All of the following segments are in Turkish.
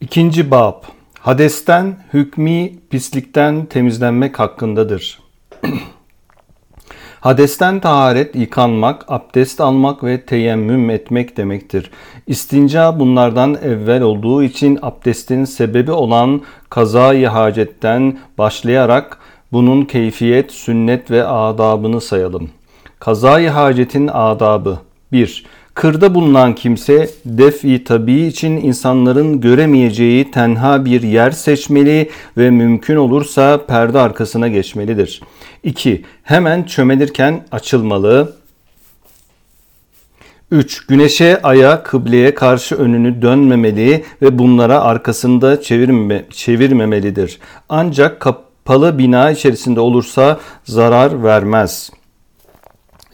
İkinci bab Hadesten, hükmi pislikten temizlenmek hakkındadır. Hadesten taharet, yıkanmak, abdest almak ve teyemmüm etmek demektir. İstinca bunlardan evvel olduğu için abdestin sebebi olan kazayı hacetten başlayarak bunun keyfiyet, sünnet ve adabını sayalım. Kazayı hacetin adabı 1. Kırda bulunan kimse defi tabi için insanların göremeyeceği tenha bir yer seçmeli ve mümkün olursa perde arkasına geçmelidir. 2. Hemen çömelirken açılmalı. 3. Güneşe, aya, kıbleye karşı önünü dönmemeli ve bunlara arkasında çevirme, çevirmemelidir. Ancak kapalı bina içerisinde olursa zarar vermez.''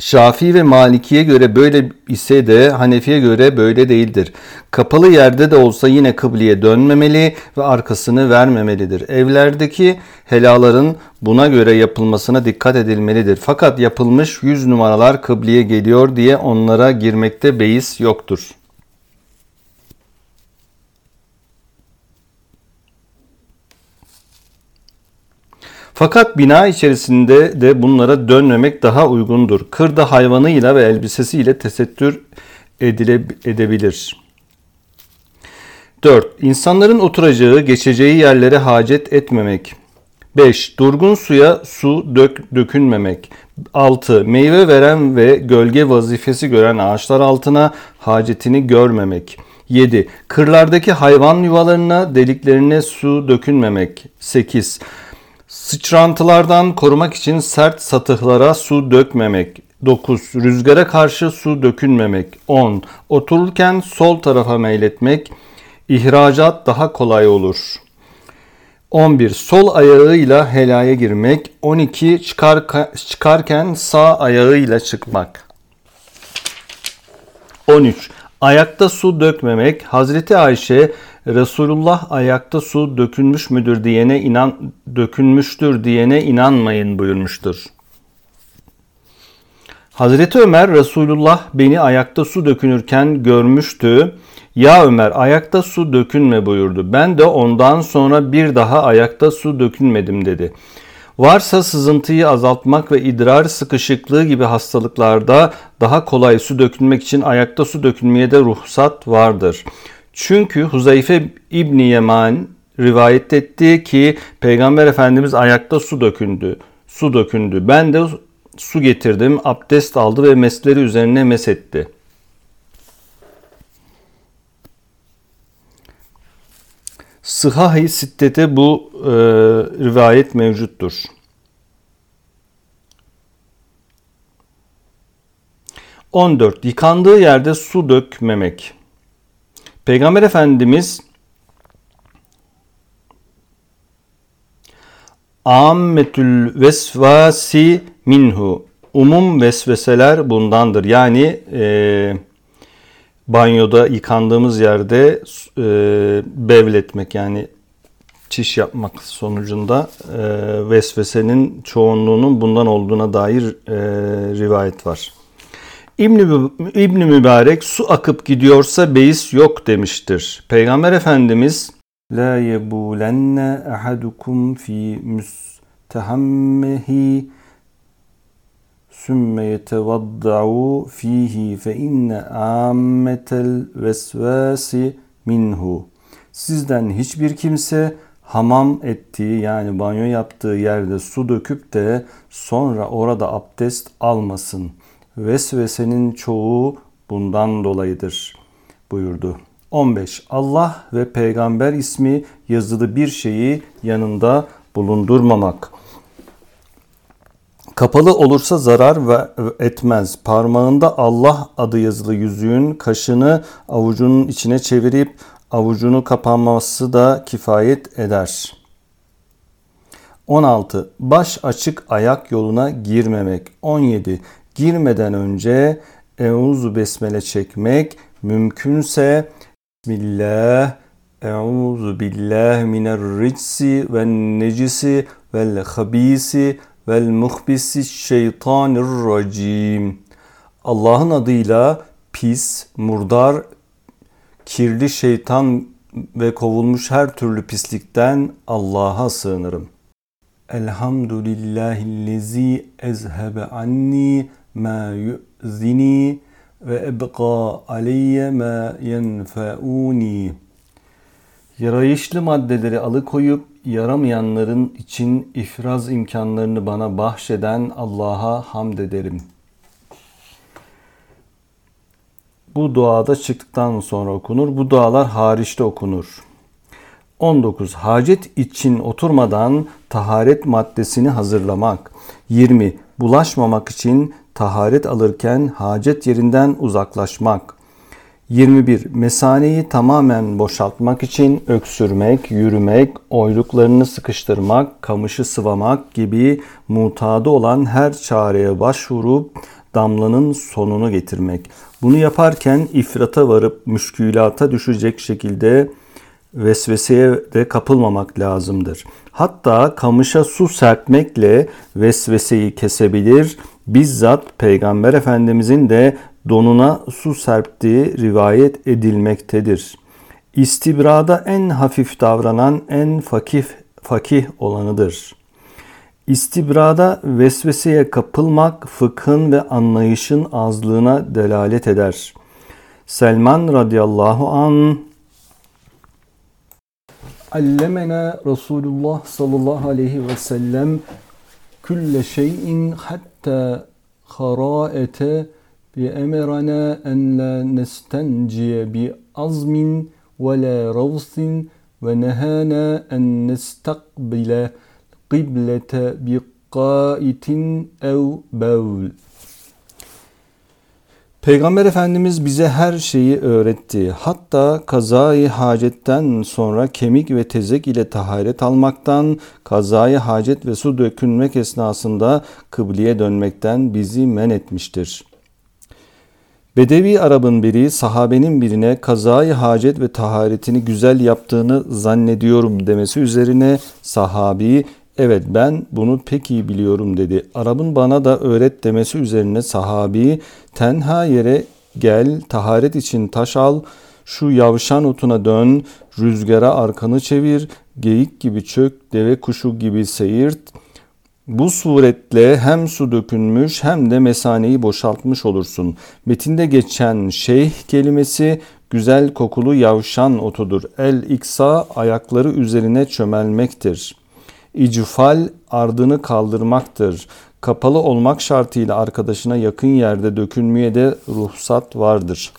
Şafii ve Maliki'ye göre böyle ise de Hanefi'ye göre böyle değildir. Kapalı yerde de olsa yine kıbleye dönmemeli ve arkasını vermemelidir. Evlerdeki helaların buna göre yapılmasına dikkat edilmelidir. Fakat yapılmış yüz numaralar kıbleye geliyor diye onlara girmekte beis yoktur. Fakat bina içerisinde de bunlara dönmemek daha uygundur. Kırda hayvanıyla ve elbisesiyle tesettür edile, edebilir. 4. İnsanların oturacağı, geçeceği yerlere hacet etmemek. 5. Durgun suya su dök, dökünmemek. 6. Meyve veren ve gölge vazifesi gören ağaçlar altına hacetini görmemek. 7. Kırlardaki hayvan yuvalarına, deliklerine su dökünmemek. 8. Sıçrantılardan korumak için sert satıhlara su dökmemek. 9. Rüzgara karşı su dökünmemek. 10. Otururken sol tarafa meyletmek. İhracat daha kolay olur. 11. Sol ayağıyla helaya girmek. 12. Çıkar, çıkarken sağ ayağıyla çıkmak. 13. Ayakta su dökmemek. Hazreti Ayşe Resulullah ayakta su dökülmüş müdür diyene inan dökülmüştür diyene inanmayın buyurmuştur. Hazreti Ömer Resulullah beni ayakta su dökünürken görmüştü. Ya Ömer ayakta su dökünme buyurdu. Ben de ondan sonra bir daha ayakta su dökünmedim dedi. Varsa sızıntıyı azaltmak ve idrar sıkışıklığı gibi hastalıklarda daha kolay su dökülmek için ayakta su dökülmeye de ruhsat vardır. Çünkü Huzeyfe İbni Yeman rivayet etti ki Peygamber Efendimiz ayakta su dökündü. Su dökündü. Ben de su getirdim, abdest aldı ve mesleri üzerine mesetti. Sıhah-i Sittete bu e, rivayet mevcuttur. On dört. Yıkandığı yerde su dökmemek. Peygamber Efendimiz Ammetül vesvasi minhu umum vesveseler bundandır. Yani e, banyoda yıkandığımız yerde e, bevletmek yani çiş yapmak sonucunda e, vesvesenin çoğunluğunun bundan olduğuna dair e, rivayet var. İbn İbn Mübarek su akıp gidiyorsa beis yok demiştir. Peygamber Efendimiz La yebulenne ahadukum fi müstehammehi sümme yetevadda'u fihi fe inne ammetel minhu. Sizden hiçbir kimse hamam ettiği yani banyo yaptığı yerde su döküp de sonra orada abdest almasın. Vesvesenin çoğu bundan dolayıdır buyurdu. 15. Allah ve peygamber ismi yazılı bir şeyi yanında bulundurmamak. Kapalı olursa zarar etmez. Parmağında Allah adı yazılı yüzüğün kaşını avucunun içine çevirip avucunu kapanması da kifayet eder. 16. Baş açık ayak yoluna girmemek. 17 girmeden önce Euzu besmele çekmek mümkünse Bismillah Euzu billah minerricsi ve necisi vel habisi vel muhbisi şeytanirracim. Allah'ın adıyla pis, murdar, kirli şeytan ve kovulmuş her türlü pislikten Allah'a sığınırım. Elhamdülillahillezi ezhebe anni ma yu'zini ve ebqa aleyye ma yenfeuni. Yarayışlı maddeleri alıkoyup yaramayanların için ifraz imkanlarını bana bahşeden Allah'a hamd ederim. Bu duada çıktıktan sonra okunur. Bu dualar hariçte okunur. 19. Hacet için oturmadan taharet maddesini hazırlamak. 20. Bulaşmamak için taharet alırken hacet yerinden uzaklaşmak. 21. Mesaneyi tamamen boşaltmak için öksürmek, yürümek, oyluklarını sıkıştırmak, kamışı sıvamak gibi mutadı olan her çareye başvurup damlanın sonunu getirmek. Bunu yaparken ifrata varıp müşkülata düşecek şekilde vesveseye de kapılmamak lazımdır. Hatta kamışa su serpmekle vesveseyi kesebilir. Bizzat Peygamber Efendimizin de donuna su serptiği rivayet edilmektedir. İstibrada en hafif davranan en fakih, fakih olanıdır. İstibrada vesveseye kapılmak fıkhın ve anlayışın azlığına delalet eder. Selman radıyallahu an Allemena Resulullah sallallahu aleyhi ve sellem külle şeyin hatta haraete bi azmin ve la ravsin ve nehana en nestakbile kıblete bi qaitin ev bevl. Peygamber Efendimiz bize her şeyi öğretti. Hatta kazayı hacetten sonra kemik ve tezek ile taharet almaktan, kazayı hacet ve su dökülmek esnasında kıbleye dönmekten bizi men etmiştir. Bedevi Arap'ın biri sahabenin birine kazayı hacet ve taharetini güzel yaptığını zannediyorum demesi üzerine sahabi Evet ben bunu pek iyi biliyorum dedi. Arap'ın bana da öğret demesi üzerine sahabi tenha yere gel taharet için taş al şu yavşan otuna dön rüzgara arkanı çevir geyik gibi çök deve kuşu gibi seyirt bu suretle hem su dökülmüş hem de mesaneyi boşaltmış olursun. Metinde geçen şeyh kelimesi güzel kokulu yavşan otudur. El iksa ayakları üzerine çömelmektir.'' İcfal ardını kaldırmaktır. Kapalı olmak şartıyla arkadaşına yakın yerde dökülmeye de ruhsat vardır.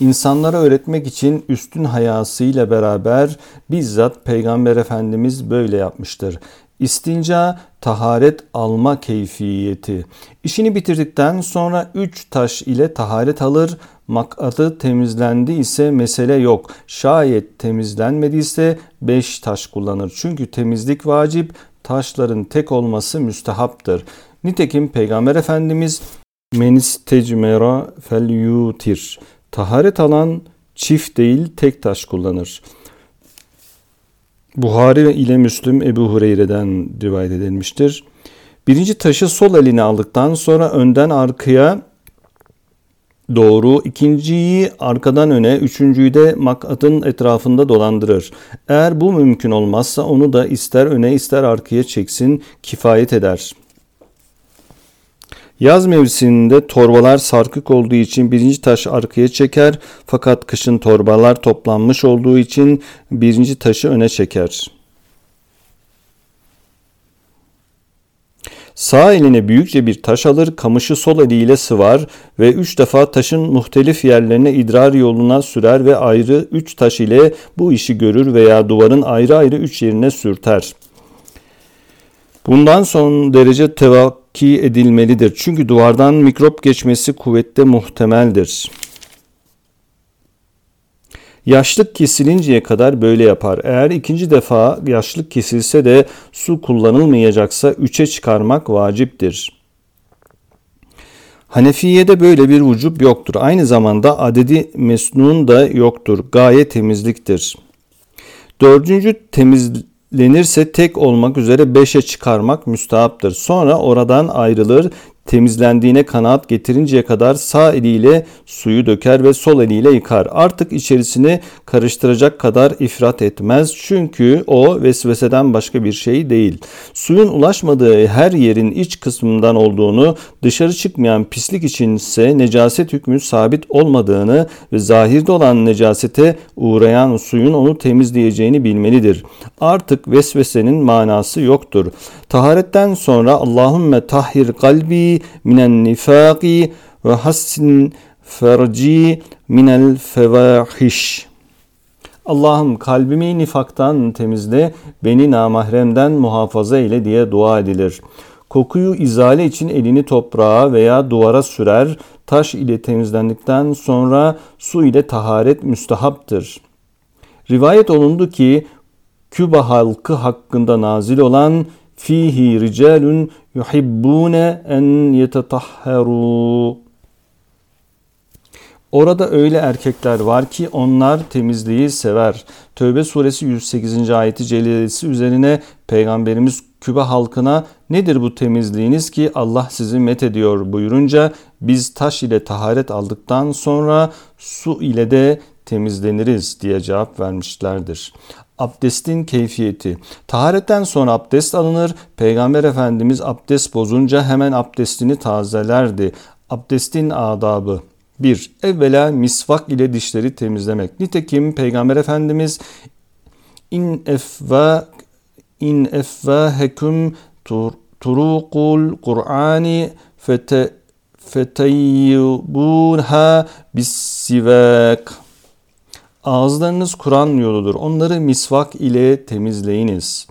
İnsanlara öğretmek için üstün hayasıyla beraber bizzat Peygamber Efendimiz böyle yapmıştır. İstinca taharet alma keyfiyeti. İşini bitirdikten sonra üç taş ile taharet alır. Makadı temizlendi ise mesele yok. Şayet temizlenmediyse beş taş kullanır. Çünkü temizlik vacip, taşların tek olması müstehaptır. Nitekim Peygamber Efendimiz menis tecmera fel yutir. Taharet alan çift değil tek taş kullanır. Buhari ile Müslüm Ebu Hureyre'den rivayet edilmiştir. Birinci taşı sol eline aldıktan sonra önden arkaya doğru, ikinciyi arkadan öne, üçüncüyü de makatın etrafında dolandırır. Eğer bu mümkün olmazsa onu da ister öne ister arkaya çeksin, kifayet eder.'' Yaz mevsiminde torbalar sarkık olduğu için birinci taş arkaya çeker fakat kışın torbalar toplanmış olduğu için birinci taşı öne çeker. Sağ eline büyükçe bir taş alır, kamışı sol eliyle sıvar ve üç defa taşın muhtelif yerlerine idrar yoluna sürer ve ayrı üç taş ile bu işi görür veya duvarın ayrı ayrı üç yerine sürter. Bundan son derece tevak ki edilmelidir. Çünkü duvardan mikrop geçmesi kuvvette muhtemeldir. Yaşlık kesilinceye kadar böyle yapar. Eğer ikinci defa yaşlık kesilse de su kullanılmayacaksa üçe çıkarmak vaciptir. Hanefiye'de böyle bir vücub yoktur. Aynı zamanda adedi mesnun da yoktur. Gaye temizliktir. Dördüncü temiz lenirse tek olmak üzere beşe çıkarmak müstahaptır. Sonra oradan ayrılır temizlendiğine kanaat getirinceye kadar sağ eliyle suyu döker ve sol eliyle yıkar. Artık içerisini karıştıracak kadar ifrat etmez çünkü o vesveseden başka bir şey değil. Suyun ulaşmadığı her yerin iç kısmından olduğunu, dışarı çıkmayan pislik için ise necaset hükmü sabit olmadığını ve zahirde olan necasete uğrayan suyun onu temizleyeceğini bilmelidir. Artık vesvesenin manası yoktur. Taharetten sonra Allahümme tahhir kalbi minen nifaki ve hassin ferci minel fevahiş. Allah'ım kalbimi nifaktan temizle, beni namahremden muhafaza eyle diye dua edilir. Kokuyu izale için elini toprağa veya duvara sürer, taş ile temizlendikten sonra su ile taharet müstehaptır. Rivayet olundu ki Küba halkı hakkında nazil olan fihi ricalun yuhibbune en yetetahharu Orada öyle erkekler var ki onlar temizliği sever. Tövbe suresi 108. ayeti celilesi üzerine Peygamberimiz Küba halkına nedir bu temizliğiniz ki Allah sizi met ediyor buyurunca biz taş ile taharet aldıktan sonra su ile de temizleniriz diye cevap vermişlerdir. Abdestin keyfiyeti. Taharetten sonra abdest alınır. Peygamber Efendimiz abdest bozunca hemen abdestini tazelerdi. Abdestin adabı. 1. Evvela misvak ile dişleri temizlemek. Nitekim Peygamber Efendimiz in efva in efvahekum turuqul Kur'ani fete feteyyibunha bis sivak Ağızlarınız Kur'an yoludur. Onları misvak ile temizleyiniz.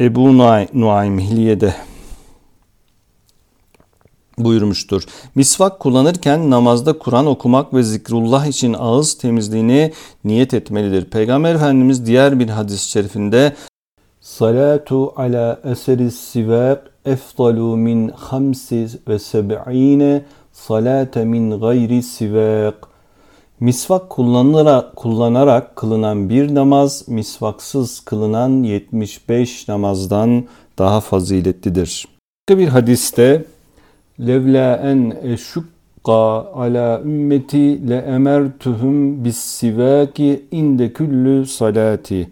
Ebu Nuaym Hilye'de buyurmuştur. Misvak kullanırken namazda Kur'an okumak ve zikrullah için ağız temizliğine niyet etmelidir. Peygamber Efendimiz diğer bir hadis-i şerifinde Salatu ala eseri sivak efdalu min hamsi ve seb'ine salate min gayri sivak Misvak kullanarak, kullanarak kılınan bir namaz, misvaksız kılınan 75 namazdan daha faziletlidir. Başka bir hadiste levla en eşukka ala ümmeti le emertuhum bis sivaki inde küllü salati.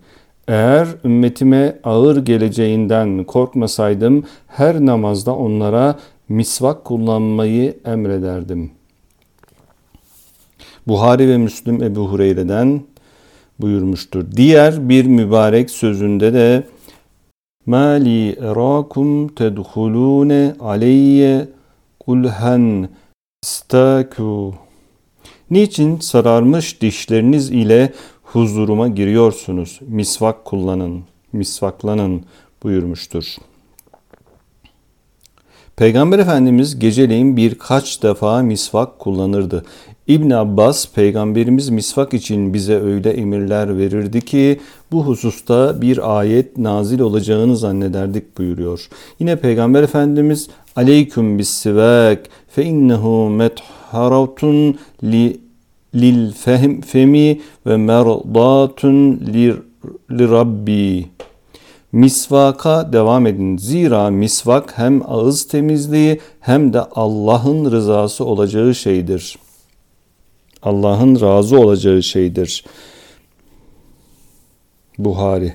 Eğer ümmetime ağır geleceğinden korkmasaydım her namazda onlara misvak kullanmayı emrederdim.'' Buhari ve Müslüm Ebu Hureyre'den buyurmuştur. Diğer bir mübarek sözünde de Mali erakum tedhulune aleyye kulhen istaku Niçin sararmış dişleriniz ile huzuruma giriyorsunuz? Misvak kullanın, misvaklanın buyurmuştur. Peygamber Efendimiz geceleyin birkaç defa misvak kullanırdı. İbn Abbas peygamberimiz misvak için bize öyle emirler verirdi ki bu hususta bir ayet nazil olacağını zannederdik buyuruyor. Yine peygamber efendimiz aleyküm bis sivak fe innehu metharatun li lil femi ve merdatun li, li rabbi Misvaka devam edin. Zira misvak hem ağız temizliği hem de Allah'ın rızası olacağı şeydir. Allah'ın razı olacağı şeydir. Buhari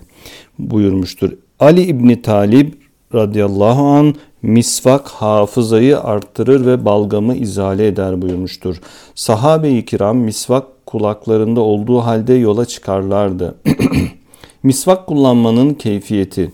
buyurmuştur. Ali İbni Talib radıyallahu an misvak hafızayı arttırır ve balgamı izale eder buyurmuştur. Sahabe-i kiram misvak kulaklarında olduğu halde yola çıkarlardı. misvak kullanmanın keyfiyeti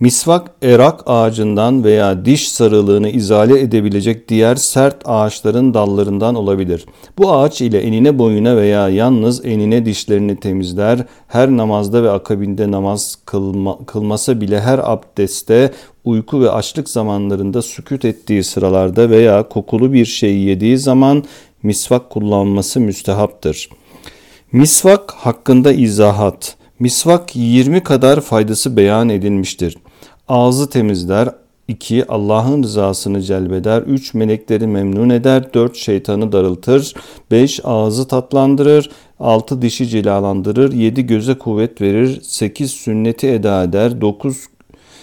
Misvak erak ağacından veya diş sarılığını izale edebilecek diğer sert ağaçların dallarından olabilir. Bu ağaç ile enine boyuna veya yalnız enine dişlerini temizler, her namazda ve akabinde namaz kılma, kılmasa bile her abdestte uyku ve açlık zamanlarında sükut ettiği sıralarda veya kokulu bir şey yediği zaman misvak kullanması müstehaptır. Misvak hakkında izahat Misvak 20 kadar faydası beyan edilmiştir. Ağzı temizler, 2. Allah'ın rızasını celbeder. 3. Melekleri memnun eder. 4. Şeytanı darıltır. 5. Ağzı tatlandırır. 6 dişi cilalandırır, 7 göze kuvvet verir, 8 sünneti eda eder, 9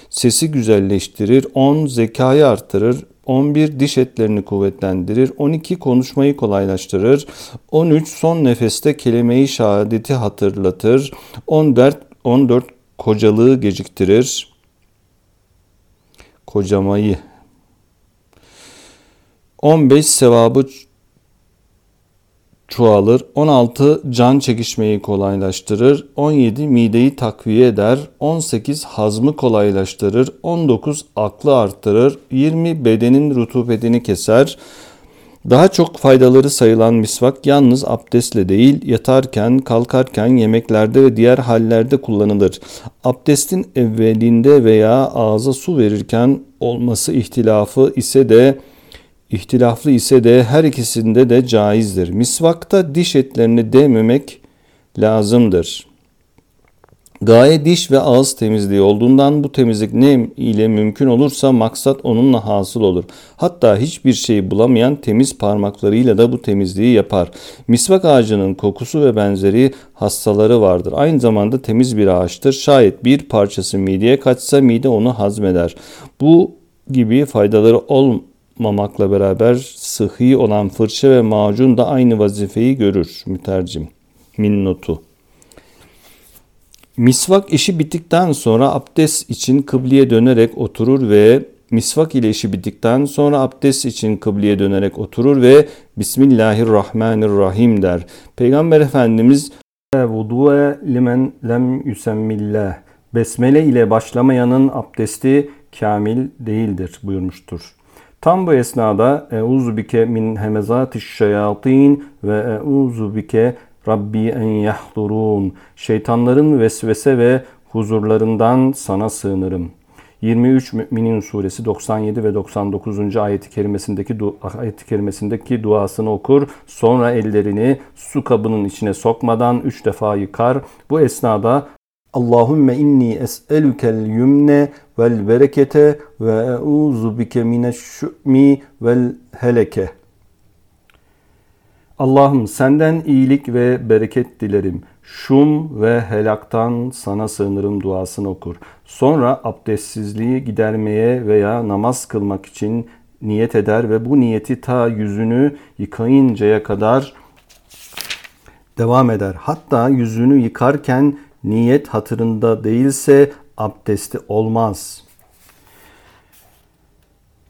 sesi güzelleştirir, 10 zekayı artırır, 11 diş etlerini kuvvetlendirir, 12 konuşmayı kolaylaştırır, 13 son nefeste kelime-i şehadeti hatırlatır, 14 14 kocalığı geciktirir. Kocamayı 15 sevabı çoğalır. 16 can çekişmeyi kolaylaştırır. 17 mideyi takviye eder. 18 hazmı kolaylaştırır. 19 aklı arttırır. 20 bedenin rutubetini keser. Daha çok faydaları sayılan misvak yalnız abdestle değil, yatarken, kalkarken, yemeklerde ve diğer hallerde kullanılır. Abdestin evvelinde veya ağza su verirken olması ihtilafı ise de İhtilaflı ise de her ikisinde de caizdir. Misvakta diş etlerini değmemek lazımdır. Gaye diş ve ağız temizliği olduğundan bu temizlik ne ile mümkün olursa maksat onunla hasıl olur. Hatta hiçbir şey bulamayan temiz parmaklarıyla da bu temizliği yapar. Misvak ağacının kokusu ve benzeri hastaları vardır. Aynı zamanda temiz bir ağaçtır. Şayet bir parçası mideye kaçsa mide onu hazmeder. Bu gibi faydaları olmayan mamakla beraber sıhhi olan fırça ve macun da aynı vazifeyi görür mütercim. Minnotu. Misvak işi bittikten sonra abdest için kıbleye dönerek oturur ve misvak ile işi bittikten sonra abdest için kıbleye dönerek oturur ve Bismillahirrahmanirrahim der. Peygamber Efendimiz vudu'e limen lem yüsemmillah. Besmele ile başlamayanın abdesti kamil değildir buyurmuştur. Tam bu esnada euzu bike min hemezatiş şeyatin ve euzu bike Rabbi en yahdurun. Şeytanların vesvese ve huzurlarından sana sığınırım. 23 Müminin suresi 97 ve 99. ayeti kerimesindeki ayeti kerimesindeki duasını okur. Sonra ellerini su kabının içine sokmadan üç defa yıkar. Bu esnada Allahümme inni es'elukel yümne vel berekete ve euzu bike mineşşü'mi vel heleke. Allah'ım senden iyilik ve bereket dilerim. Şum ve helaktan sana sığınırım duasını okur. Sonra abdestsizliği gidermeye veya namaz kılmak için niyet eder ve bu niyeti ta yüzünü yıkayıncaya kadar devam eder. Hatta yüzünü yıkarken niyet hatırında değilse abdesti olmaz.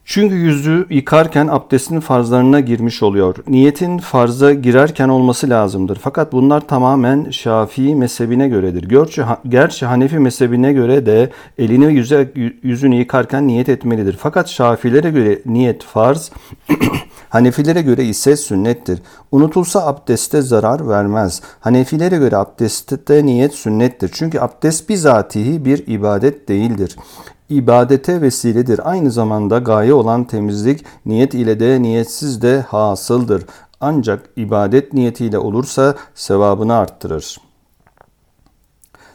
Çünkü yüzü yıkarken abdestin farzlarına girmiş oluyor. Niyetin farza girerken olması lazımdır. Fakat bunlar tamamen Şafii mezhebine göredir. Gerçi, gerçi Hanefi mezhebine göre de elini yüze, yüzünü yıkarken niyet etmelidir. Fakat Şafilere göre niyet farz, Hanefilere göre ise sünnettir. Unutulsa abdeste zarar vermez. Hanefilere göre abdestte niyet sünnettir. Çünkü abdest bizatihi bir ibadet değildir ibadete vesiledir. Aynı zamanda gaye olan temizlik niyet ile de niyetsiz de hasıldır. Ancak ibadet niyetiyle olursa sevabını arttırır.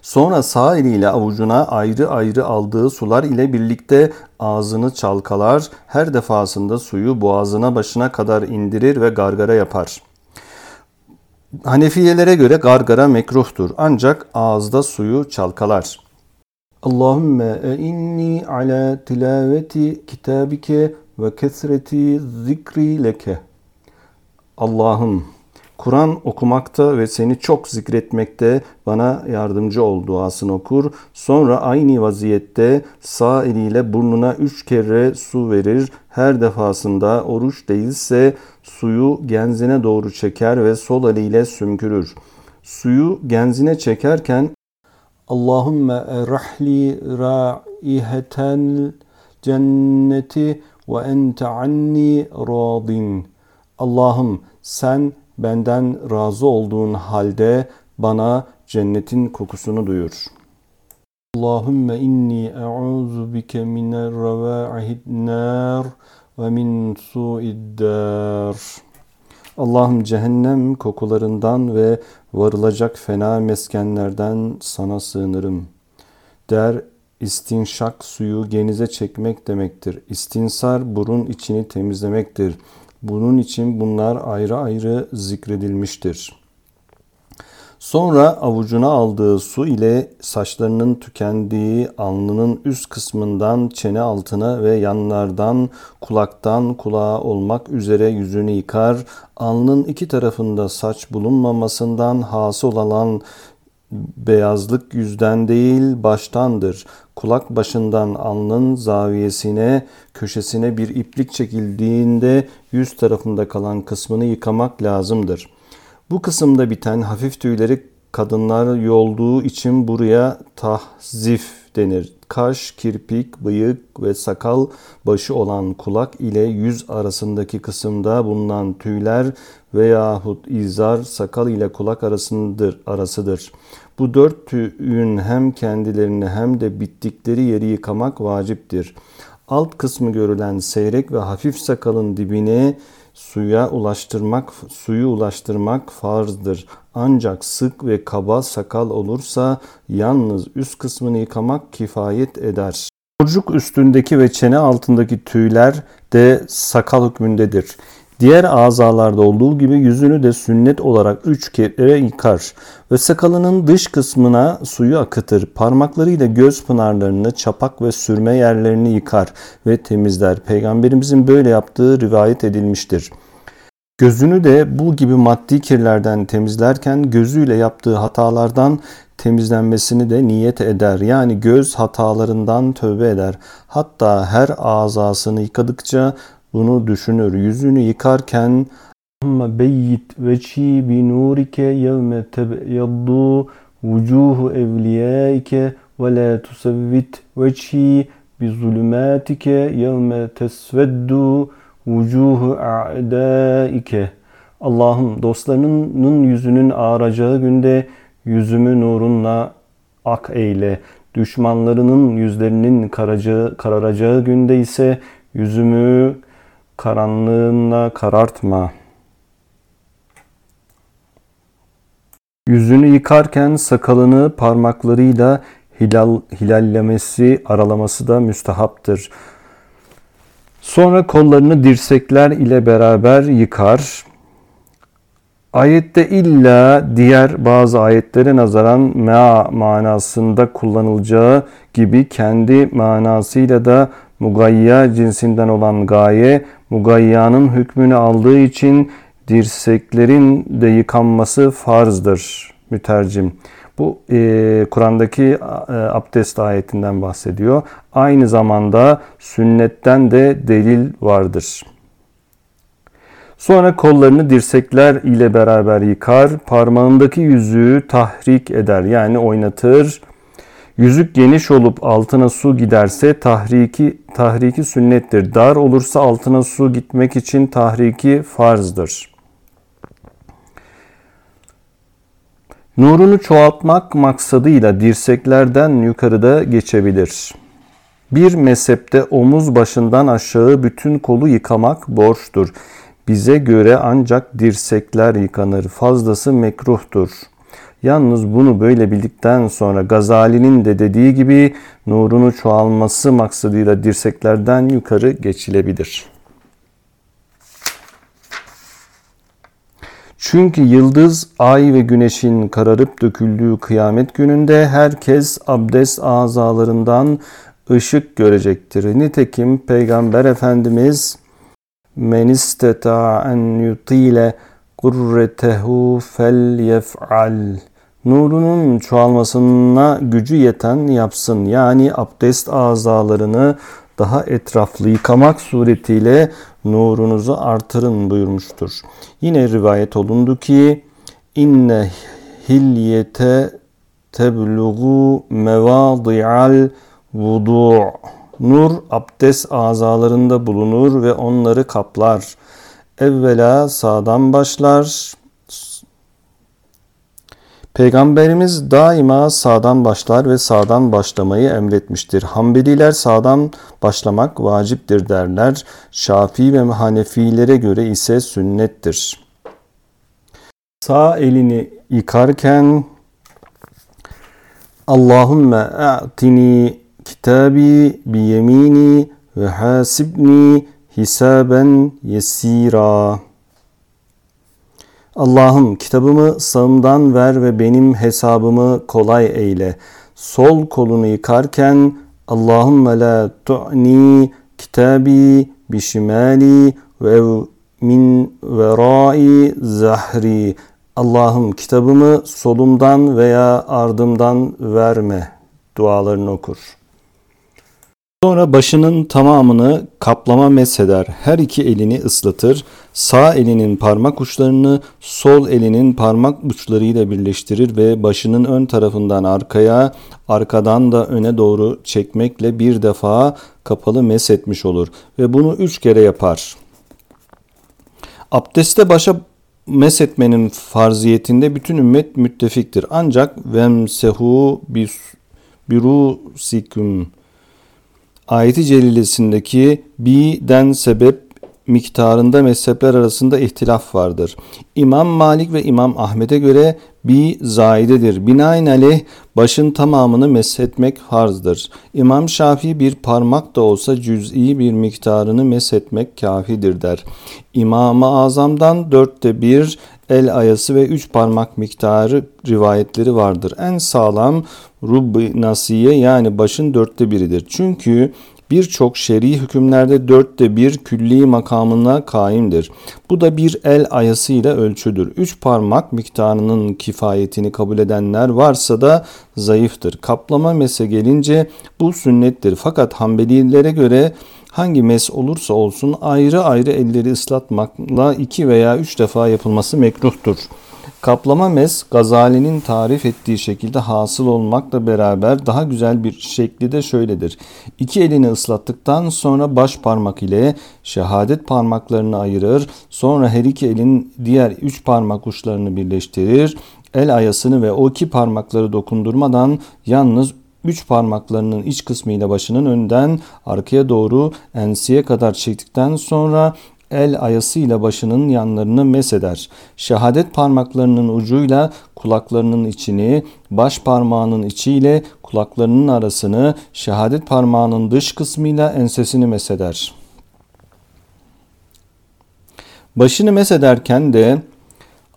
Sonra sağ eliyle avucuna ayrı ayrı aldığı sular ile birlikte ağzını çalkalar, her defasında suyu boğazına başına kadar indirir ve gargara yapar. Hanefiyelere göre gargara mekruhtur ancak ağızda suyu çalkalar. Allahümme inni ala tilaveti kitabike ve kesreti zikri leke. Allah'ım Kur'an okumakta ve seni çok zikretmekte bana yardımcı ol duasını okur. Sonra aynı vaziyette sağ eliyle burnuna üç kere su verir. Her defasında oruç değilse suyu genzine doğru çeker ve sol eliyle sümkürür. Suyu genzine çekerken Allahümme erahli raiheten cenneti ve ente anni radin. Allah'ım sen benden razı olduğun halde bana cennetin kokusunu duyur. Allahümme inni e'uzu bike miner revâihid nar ve min su'iddâr. Allah'ım cehennem kokularından ve varılacak fena meskenlerden sana sığınırım. Der istinşak suyu genize çekmek demektir. İstinsar burun içini temizlemektir. Bunun için bunlar ayrı ayrı zikredilmiştir. Sonra avucuna aldığı su ile saçlarının tükendiği alnının üst kısmından çene altına ve yanlardan kulaktan kulağa olmak üzere yüzünü yıkar. Alnın iki tarafında saç bulunmamasından hasıl olan beyazlık yüzden değil baştandır. Kulak başından alnın zaviyesine, köşesine bir iplik çekildiğinde yüz tarafında kalan kısmını yıkamak lazımdır.'' Bu kısımda biten hafif tüyleri kadınlar yolduğu için buraya tahzif denir. Kaş, kirpik, bıyık ve sakal başı olan kulak ile yüz arasındaki kısımda bulunan tüyler veyahut izar sakal ile kulak arasındır, arasıdır. Bu dört tüyün hem kendilerini hem de bittikleri yeri yıkamak vaciptir. Alt kısmı görülen seyrek ve hafif sakalın dibine suya ulaştırmak suyu ulaştırmak farzdır. Ancak sık ve kaba sakal olursa yalnız üst kısmını yıkamak kifayet eder. Burcuk üstündeki ve çene altındaki tüyler de sakal hükmündedir. Diğer azalarda olduğu gibi yüzünü de sünnet olarak üç kere yıkar ve sakalının dış kısmına suyu akıtır. Parmaklarıyla göz pınarlarını, çapak ve sürme yerlerini yıkar ve temizler. Peygamberimizin böyle yaptığı rivayet edilmiştir. Gözünü de bu gibi maddi kirlerden temizlerken gözüyle yaptığı hatalardan temizlenmesini de niyet eder. Yani göz hatalarından tövbe eder. Hatta her azasını yıkadıkça bunu düşünür. Yüzünü yıkarken Amma beyyit veçhi bi nurike yevme tebyaddu vucuhu evliyaike ve la tusavvit veçhi bi zulümatike yevme tesveddu vucuhu a'daike. Allah'ım dostlarının yüzünün ağaracağı günde yüzümü nurunla ak eyle. Düşmanlarının yüzlerinin karacağı, kararacağı günde ise yüzümü karanlığınla karartma. Yüzünü yıkarken sakalını parmaklarıyla hilal, hilallemesi, aralaması da müstehaptır. Sonra kollarını dirsekler ile beraber yıkar. Ayette illa diğer bazı ayetlere nazaran mea manasında kullanılacağı gibi kendi manasıyla da mugayya cinsinden olan gaye mugayyanın hükmünü aldığı için dirseklerin de yıkanması farzdır mütercim. Bu e, Kur'an'daki e, abdest ayetinden bahsediyor. Aynı zamanda sünnetten de delil vardır. Sonra kollarını dirsekler ile beraber yıkar, parmağındaki yüzüğü tahrik eder yani oynatır. Yüzük geniş olup altına su giderse tahriki tahriki sünnettir. Dar olursa altına su gitmek için tahriki farzdır. Nurunu çoğaltmak maksadıyla dirseklerden yukarıda geçebilir. Bir mezhepte omuz başından aşağı bütün kolu yıkamak borçtur. Bize göre ancak dirsekler yıkanır. Fazlası mekruhtur. Yalnız bunu böyle bildikten sonra Gazali'nin de dediği gibi nurunu çoğalması maksadıyla dirseklerden yukarı geçilebilir.'' Çünkü yıldız, ay ve güneşin kararıp döküldüğü kıyamet gününde herkes abdest azalarından ışık görecektir. Nitekim Peygamber Efendimiz men isteta en yutile kurretehu fel yef'al nurunun çoğalmasına gücü yeten yapsın. Yani abdest azalarını daha etraflı yıkamak suretiyle nurunuzu artırın buyurmuştur. Yine rivayet olundu ki inne hilyete tebluğu mevadi'al vudu' Nur abdest azalarında bulunur ve onları kaplar. Evvela sağdan başlar, Peygamberimiz daima sağdan başlar ve sağdan başlamayı emretmiştir. Hanbeliler sağdan başlamak vaciptir derler. Şafii ve Hanefilere göre ise sünnettir. Sağ elini yıkarken Allahümme a'tini kitabi bi yemini ve hasibni hisaben yesira. Allah'ım kitabımı sağımdan ver ve benim hesabımı kolay eyle. Sol kolunu yıkarken Allahümme la tu'ni kitabi bişimali ve min verai zahri. Allah'ım kitabımı solumdan veya ardımdan verme dualarını okur. Sonra başının tamamını kaplama mesheder. Her iki elini ıslatır. Sağ elinin parmak uçlarını sol elinin parmak uçlarıyla birleştirir ve başının ön tarafından arkaya, arkadan da öne doğru çekmekle bir defa kapalı mesetmiş olur. Ve bunu üç kere yapar. Abdeste başa mesetmenin farziyetinde bütün ümmet müttefiktir. Ancak vemsehu birusikum ayeti celilesindeki bi'den sebep miktarında mezhepler arasında ihtilaf vardır. İmam Malik ve İmam Ahmet'e göre bi zaidedir. Binaenaleyh başın tamamını meshetmek farzdır. İmam Şafii bir parmak da olsa cüz'i bir miktarını meshetmek kafidir der. İmam-ı Azam'dan dörtte bir el ayası ve üç parmak miktarı rivayetleri vardır. En sağlam rubbi nasiye yani başın dörtte biridir. Çünkü birçok şer'i hükümlerde dörtte bir külli makamına kaimdir. Bu da bir el ayasıyla ölçüdür. Üç parmak miktarının kifayetini kabul edenler varsa da zayıftır. Kaplama mese gelince bu sünnettir. Fakat Hanbelilere göre hangi mes olursa olsun ayrı ayrı elleri ıslatmakla iki veya üç defa yapılması mekruhtur. Kaplama mes Gazali'nin tarif ettiği şekilde hasıl olmakla beraber daha güzel bir şekli de şöyledir. İki elini ıslattıktan sonra baş parmak ile şehadet parmaklarını ayırır. Sonra her iki elin diğer üç parmak uçlarını birleştirir. El ayasını ve o iki parmakları dokundurmadan yalnız üç parmaklarının iç kısmı ile başının önden arkaya doğru ensiye kadar çektikten sonra el ayasıyla başının yanlarını meseder. Şehadet parmaklarının ucuyla kulaklarının içini, baş parmağının içiyle kulaklarının arasını, şehadet parmağının dış kısmıyla ensesini meseder. Başını mesederken de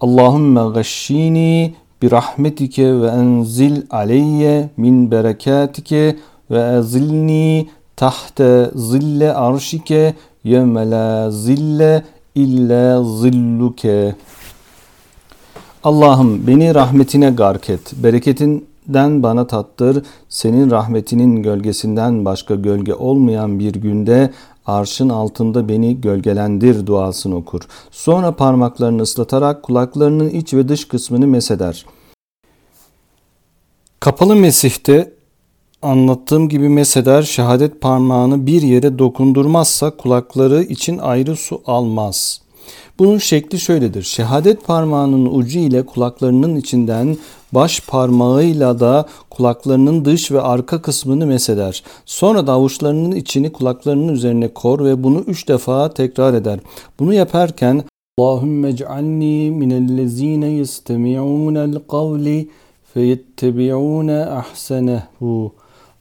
Allahümme gashşini bi rahmetike ve enzil aleyye min berekatike ve ezilni tahte zille arşike yevme la zille illa zilluke. Allah'ım beni rahmetine gark et. Bereketinden bana tattır. Senin rahmetinin gölgesinden başka gölge olmayan bir günde arşın altında beni gölgelendir duasını okur. Sonra parmaklarını ıslatarak kulaklarının iç ve dış kısmını meseder. Kapalı mesihte anlattığım gibi meseder şehadet parmağını bir yere dokundurmazsa kulakları için ayrı su almaz. Bunun şekli şöyledir. Şehadet parmağının ucu ile kulaklarının içinden baş parmağıyla da kulaklarının dış ve arka kısmını meseder. Sonra da avuçlarının içini kulaklarının üzerine kor ve bunu üç defa tekrar eder. Bunu yaparken Allahümme ec'alni minellezine yestemi'unel kavli feyettebi'une ahsenehu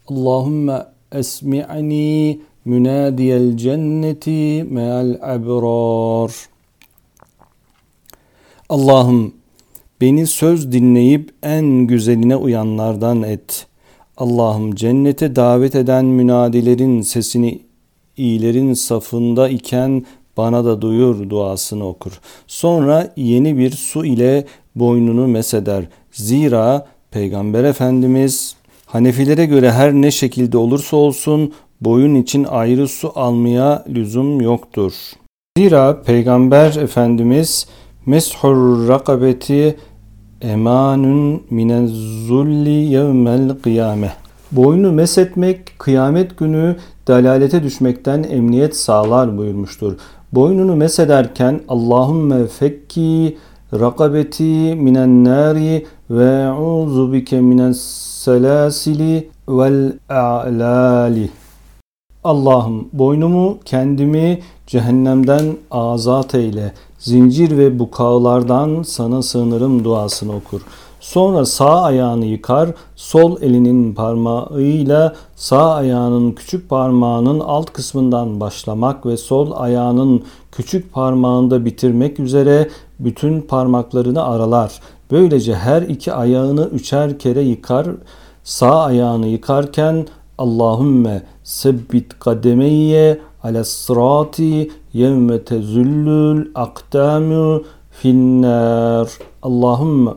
Allahümme esmi'ni münadiyel cenneti me'al ebrar. Allah'ım beni söz dinleyip en güzeline uyanlardan et. Allah'ım cennete davet eden münadilerin sesini iyilerin safında iken bana da duyur duasını okur. Sonra yeni bir su ile boynunu meseder. Zira Peygamber Efendimiz Hanefilere göre her ne şekilde olursa olsun boyun için ayrı su almaya lüzum yoktur. Zira Peygamber Efendimiz meshur rakabeti emanun minez zulli yevmel kıyame. Boynu mesetmek kıyamet günü dalalete düşmekten emniyet sağlar buyurmuştur. Boynunu mesederken Allahümme fekki rakabeti minen nari ve uzu bike mines selasili vel a'lali. Allah'ım boynumu kendimi cehennemden azat eyle. Zincir ve bukağılardan sana sığınırım duasını okur. Sonra sağ ayağını yıkar, sol elinin parmağıyla sağ ayağının küçük parmağının alt kısmından başlamak ve sol ayağının küçük parmağında bitirmek üzere bütün parmaklarını aralar. Böylece her iki ayağını üçer kere yıkar. Sağ ayağını yıkarken Allahümme sebbit kademeyye ala sırati yevme tezüllül akdamu finnar. Allahümme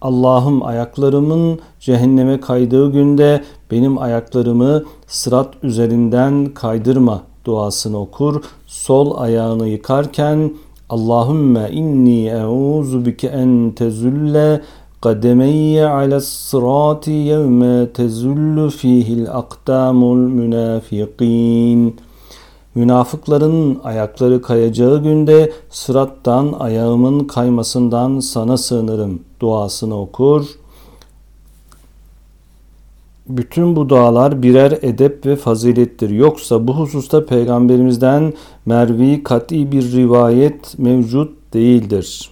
Allah'ım ayaklarımın cehenneme kaydığı günde benim ayaklarımı sırat üzerinden kaydırma duasını okur. Sol ayağını yıkarken Allahümme inni euzu bike en tezülle kademeyye ala sırati yevme tezullu fihil akdamul münafiqin. Münafıkların ayakları kayacağı günde sırattan ayağımın kaymasından sana sığınırım duasını okur. Bütün bu dualar birer edep ve fazilettir. Yoksa bu hususta peygamberimizden mervi kat'i bir rivayet mevcut değildir.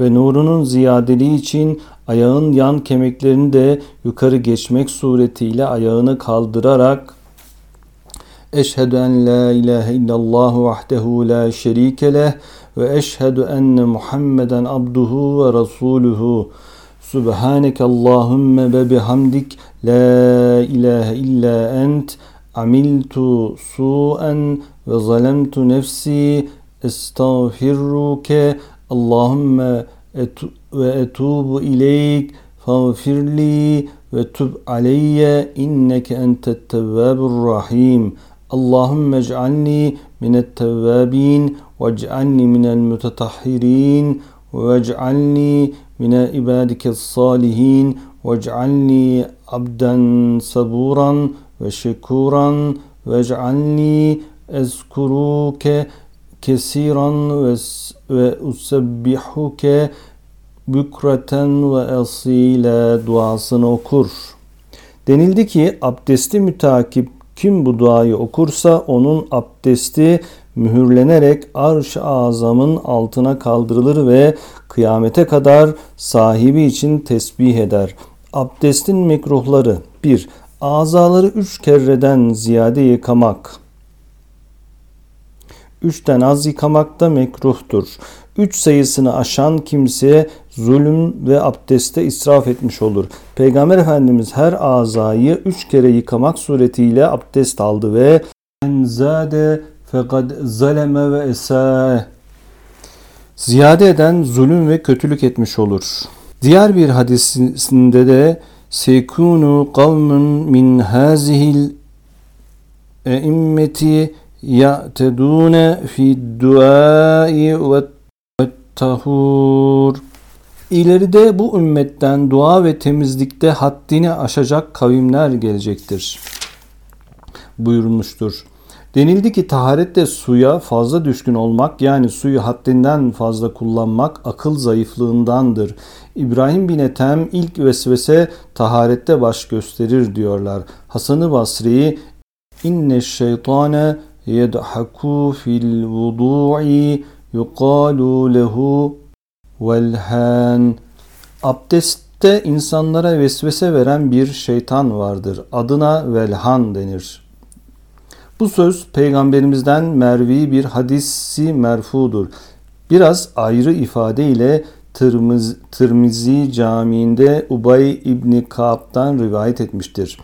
Ve nurunun ziyadeliği için ayağın yan kemiklerini de yukarı geçmek suretiyle ayağını kaldırarak Eşhedü en la ilahe illallah vahdehu la şerike leh ve eşhedü enne Muhammeden abduhu ve rasuluhu. Subhaneke Allahümme ve bihamdik. La ilahe illa ent. Amiltu su'en ve zalemtu nefsi. Estağfiruke. Allahümme etu ve etubu ileyk fağfirli ve tub aleyye inneke entet tevvabur rahim. Allahümme ec'alni minet tevvabin ve ec'alni minel mutetahhirin ve ec'alni mine ibadike salihin ve ec'alni kesiran ve, ve usebbihuke bükreten ve asile duasını okur. Denildi ki abdesti mütakip kim bu duayı okursa onun abdesti mühürlenerek arş-ı azamın altına kaldırılır ve kıyamete kadar sahibi için tesbih eder. Abdestin mekruhları 1. Azaları üç kerreden ziyade yıkamak. Üçten az yıkamak da mekruhtur. Üç sayısını aşan kimse zulüm ve abdeste israf etmiş olur. Peygamber Efendimiz her azayı üç kere yıkamak suretiyle abdest aldı ve zade fekad zaleme ve esa ziyade eden zulüm ve kötülük etmiş olur. Diğer bir hadisinde de sekunu kavmun min hazihil eimmeti fi duai ve tahur. İleride bu ümmetten dua ve temizlikte haddini aşacak kavimler gelecektir. Buyurulmuştur. Denildi ki taharette suya fazla düşkün olmak yani suyu haddinden fazla kullanmak akıl zayıflığındandır. İbrahim bin Ethem ilk vesvese taharette baş gösterir diyorlar. Hasan-ı Basri inne şeytane yedhaku fil vudu'i yuqalu lehu velhan Abdestte insanlara vesvese veren bir şeytan vardır. Adına velhan denir. Bu söz peygamberimizden mervi bir hadisi merfudur. Biraz ayrı ifade ile Tırmız, Tırmizi Camii'nde Ubay İbni Kaab'dan rivayet etmiştir.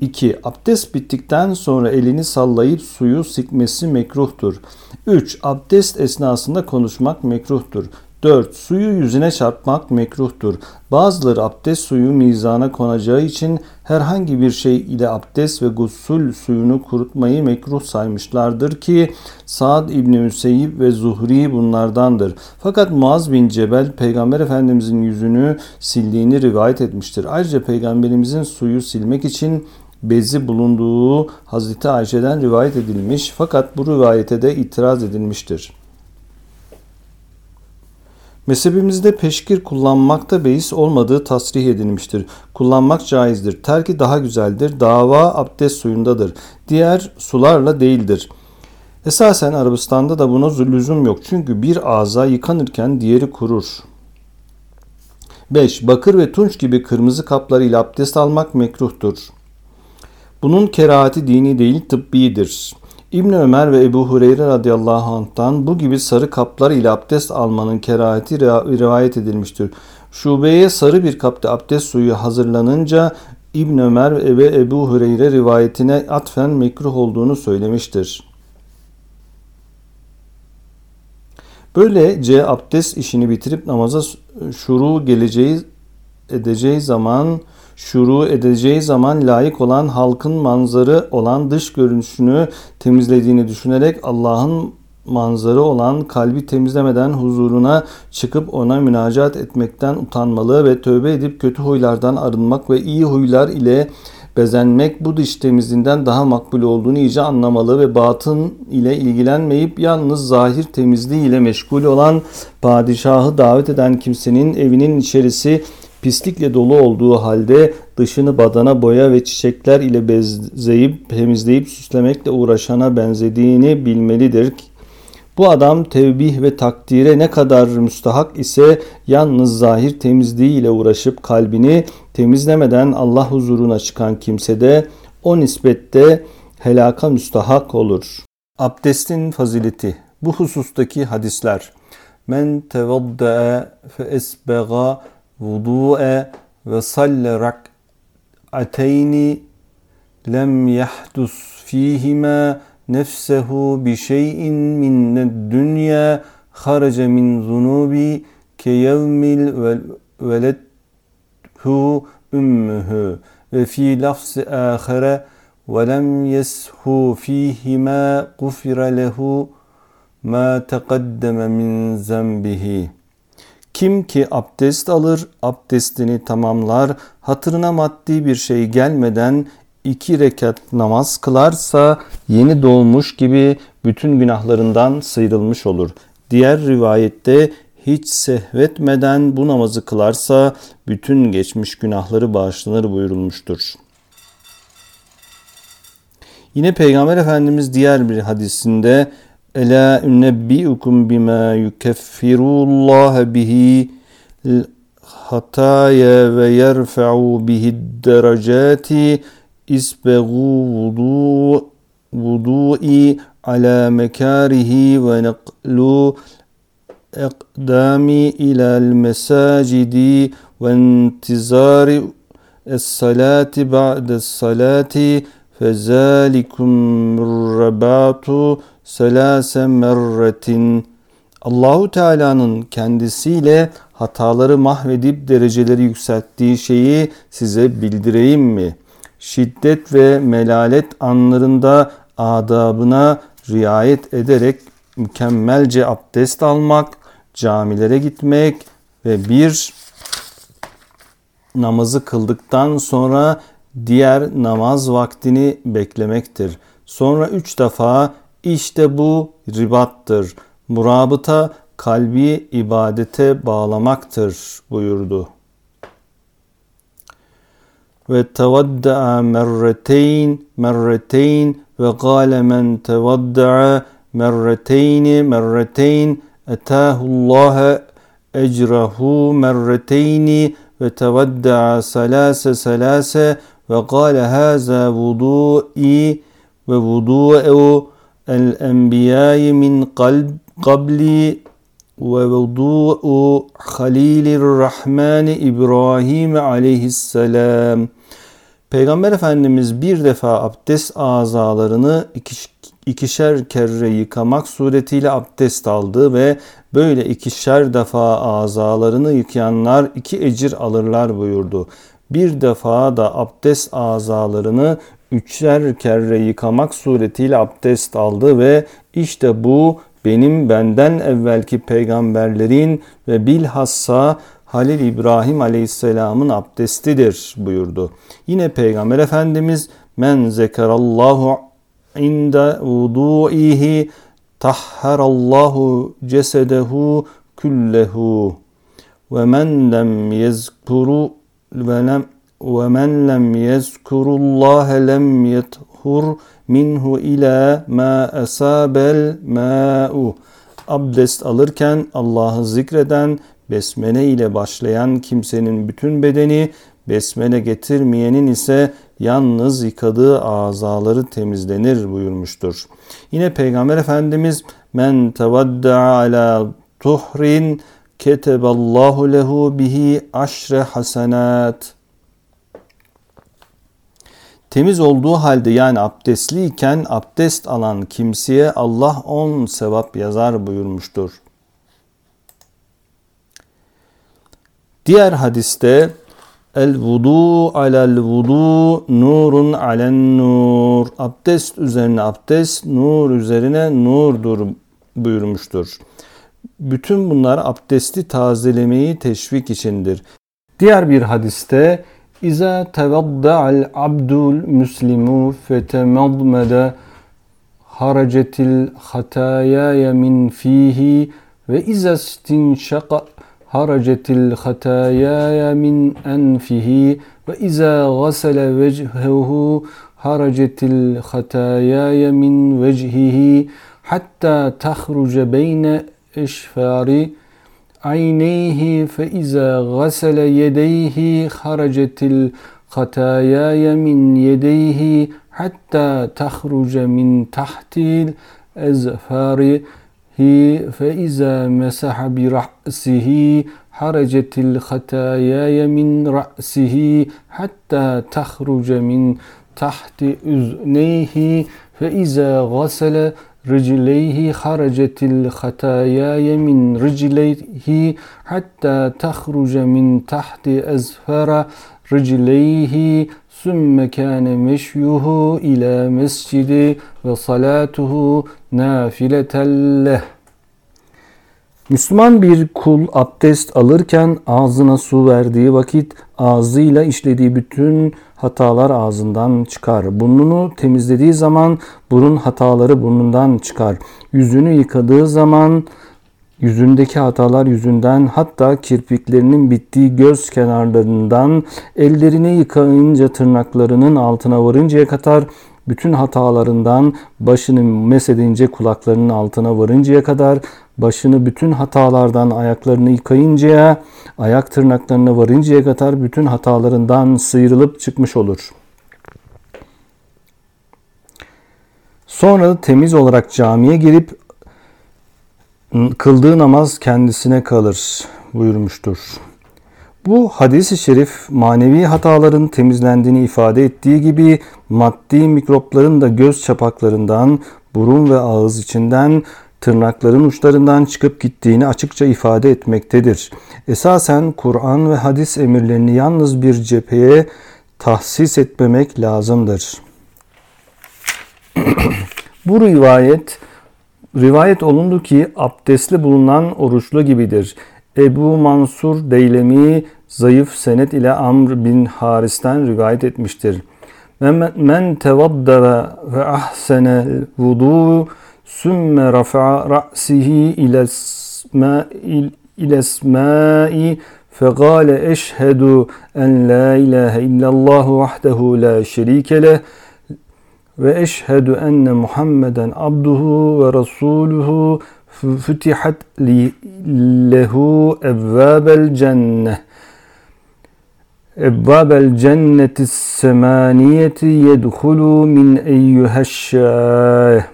2. Abdest bittikten sonra elini sallayıp suyu sikmesi mekruhtur. 3. Abdest esnasında konuşmak mekruhtur. 4. Suyu yüzüne çarpmak mekruhtur. Bazıları abdest suyu mizana konacağı için herhangi bir şey ile abdest ve gusül suyunu kurutmayı mekruh saymışlardır ki Sa'd İbni Müseyyib ve Zuhri bunlardandır. Fakat Muaz bin Cebel Peygamber Efendimizin yüzünü sildiğini rivayet etmiştir. Ayrıca Peygamberimizin suyu silmek için bezi bulunduğu Hazreti Ayşe'den rivayet edilmiş fakat bu rivayete de itiraz edilmiştir. Mezhebimizde peşkir kullanmakta beis olmadığı tasrih edilmiştir. Kullanmak caizdir. Terki daha güzeldir. Dava abdest suyundadır. Diğer sularla değildir. Esasen Arabistan'da da buna lüzum yok. Çünkü bir ağza yıkanırken diğeri kurur. 5. Bakır ve tunç gibi kırmızı kaplar ile abdest almak mekruhtur. Bunun kerahati dini değil tıbbidir. İbn Ömer ve Ebu Hureyre radıyallahu anh'tan bu gibi sarı kaplar ile abdest almanın kerahati rivayet edilmiştir. Şubeye sarı bir kapta abdest suyu hazırlanınca İbn Ömer ve Ebu Hureyre rivayetine atfen mekruh olduğunu söylemiştir. Böylece abdest işini bitirip namaza şuru geleceği edeceği zaman şuru edeceği zaman layık olan halkın manzarı olan dış görünüşünü temizlediğini düşünerek Allah'ın manzarı olan kalbi temizlemeden huzuruna çıkıp ona münacat etmekten utanmalı ve tövbe edip kötü huylardan arınmak ve iyi huylar ile bezenmek bu dış temizliğinden daha makbul olduğunu iyice anlamalı ve batın ile ilgilenmeyip yalnız zahir temizliği ile meşgul olan padişahı davet eden kimsenin evinin içerisi pislikle dolu olduğu halde dışını badana boya ve çiçekler ile bezeyip temizleyip süslemekle uğraşana benzediğini bilmelidir. Bu adam tevbih ve takdire ne kadar müstahak ise yalnız zahir temizliği ile uğraşıp kalbini temizlemeden Allah huzuruna çıkan kimse de o nispette helaka müstahak olur. Abdestin fazileti Bu husustaki hadisler Men tevaddae fe esbega وضوء وصلى ركعتين لم يحدث فيهما نفسه بشيء من الدنيا خرج من ذنوبي كيوم ولدته أمه. وفي لفظ آخر ولم يسه فيهما غفر له ما تقدم من ذنبه. Kim ki abdest alır, abdestini tamamlar, hatırına maddi bir şey gelmeden iki rekat namaz kılarsa yeni doğmuş gibi bütün günahlarından sıyrılmış olur. Diğer rivayette hiç sehvetmeden bu namazı kılarsa bütün geçmiş günahları bağışlanır buyurulmuştur. Yine Peygamber Efendimiz diğer bir hadisinde ألا أنبئكم بما يكفر الله به؟ الخطايا ويرفع به الدرجات اسبغوا وضوء وضوئي على مكاره ونقلوا أقدامي إلى المساجد وانتظار الصلاة بعد الصلاة فذلكم الرباط selase merretin Allahu Teala'nın kendisiyle hataları mahvedip dereceleri yükselttiği şeyi size bildireyim mi?'' şiddet ve melalet anlarında adabına riayet ederek mükemmelce abdest almak, camilere gitmek ve bir namazı kıldıktan sonra diğer namaz vaktini beklemektir. Sonra üç defa işte bu ribattır. Murabıta kalbi ibadete bağlamaktır buyurdu. Ve tevadda'a merreteyn merreteyn ve gâle men tevadda'a merreteyni merreteyn etahullâhe ecrahu merreteyni ve tevadda'a selase selase ve gâle hâzâ vudu'i ve vudu'u الأنبياء من قلب قبلي ووضوء خليل الرحمن İbrahim aleyhisselam Peygamber Efendimiz bir defa abdest azalarını ikişer kere yıkamak suretiyle abdest aldı ve böyle ikişer defa azalarını yıkayanlar iki ecir alırlar buyurdu. Bir defa da abdest azalarını üçer kere yıkamak suretiyle abdest aldı ve işte bu benim benden evvelki peygamberlerin ve bilhassa Halil İbrahim Aleyhisselam'ın abdestidir buyurdu. Yine Peygamber Efendimiz men zekerallahu inde vudu'ihi tahharallahu cesedehu küllehu ve men lem yezkuru ve lem men lem yezkurullaha lem yethur yethur minhu ila ma asabel ma'u. Abdest alırken Allah'ı zikreden, besmele ile başlayan kimsenin bütün bedeni, besmele getirmeyenin ise yalnız yıkadığı azaları temizlenir buyurmuştur. Yine Peygamber Efendimiz men tevadda ala tuhrin keteballahu lehu bihi aşre hasenat. Temiz olduğu halde yani abdestliyken abdest alan kimseye Allah on sevap yazar buyurmuştur. Diğer hadiste El vudu alel vudu nurun alen nur. Abdest üzerine abdest, nur üzerine nurdur buyurmuştur. Bütün bunlar abdesti tazelemeyi teşvik içindir. Diğer bir hadiste إذا توضع العبد المسلم فتمضمد خرجت الخطايا من فيه وإذا استنشق خرجت الخطايا من أنفه وإذا غسل وجهه خرجت الخطايا من وجهه حتى تخرج بين إشفاره عينيه فإذا غسل يديه خرجت الخطايا من يديه حتى تخرج من تحت الأزفار. فإذا مسح برأسه خرجت الخطايا من رأسه حتى تخرج من تحت أذنيه. فإذا غسل رجليه خرجت الخطايا من رجليه حتى تخرج من تحت أزفر رجليه ثم كان مشيه إلى مسجد وصلاته نافلة له Müslüman bir kul abdest alırken ağzına su verdiği vakit ağzıyla işlediği bütün hatalar ağzından çıkar. Burnunu temizlediği zaman burun hataları burnundan çıkar. Yüzünü yıkadığı zaman yüzündeki hatalar yüzünden hatta kirpiklerinin bittiği göz kenarlarından ellerini yıkayınca tırnaklarının altına varıncaya kadar bütün hatalarından başını mesedince kulaklarının altına varıncaya kadar başını bütün hatalardan ayaklarını yıkayıncaya, ayak tırnaklarına varıncaya kadar bütün hatalarından sıyrılıp çıkmış olur. Sonra temiz olarak camiye girip kıldığı namaz kendisine kalır buyurmuştur. Bu hadis-i şerif manevi hataların temizlendiğini ifade ettiği gibi maddi mikropların da göz çapaklarından, burun ve ağız içinden tırnakların uçlarından çıkıp gittiğini açıkça ifade etmektedir. Esasen Kur'an ve hadis emirlerini yalnız bir cepheye tahsis etmemek lazımdır. Bu rivayet rivayet olundu ki abdestli bulunan oruçlu gibidir. Ebu Mansur Deylemi zayıf senet ile Amr bin Haris'ten rivayet etmiştir. Men, tevaddara ve ahsene vudu sümme rafa'a ra'sihi ile ile esmai فقال أشهد أن لا إله إلا الله وحده لا شريك له وأشهد أن محمدا عبده ورسوله فتحت له أبواب الجنة. أبواب الجنة السمانية يدخل من أيها الشاة.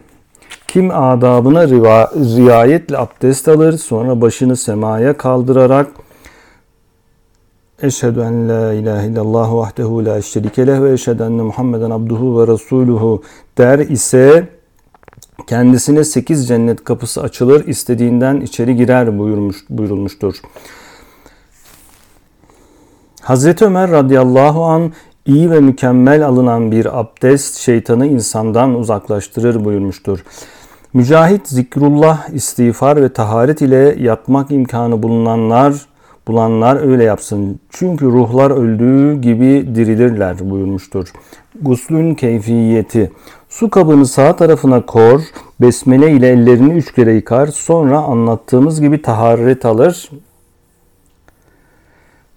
Kim adabına riayetle abdest alır, sonra başını semaya kaldırarak Eşhedü en la ilahe illallah vahdehu la şerike leh ve eşhedü enne Muhammeden abduhu ve rasuluhu der ise kendisine sekiz cennet kapısı açılır, istediğinden içeri girer buyurmuş, buyurulmuştur. Hazreti Ömer radıyallahu an iyi ve mükemmel alınan bir abdest şeytanı insandan uzaklaştırır buyurmuştur. Mücahit zikrullah, istiğfar ve taharet ile yatmak imkanı bulunanlar bulanlar öyle yapsın. Çünkü ruhlar öldüğü gibi dirilirler buyurmuştur. Guslün keyfiyeti. Su kabını sağ tarafına kor, besmele ile ellerini üç kere yıkar, sonra anlattığımız gibi taharet alır.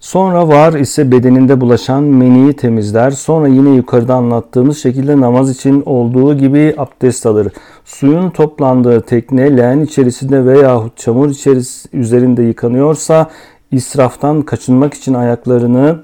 Sonra var ise bedeninde bulaşan meniyi temizler. Sonra yine yukarıda anlattığımız şekilde namaz için olduğu gibi abdest alır. Suyun toplandığı tekne leğen içerisinde veyahut çamur içeris üzerinde yıkanıyorsa israftan kaçınmak için ayaklarını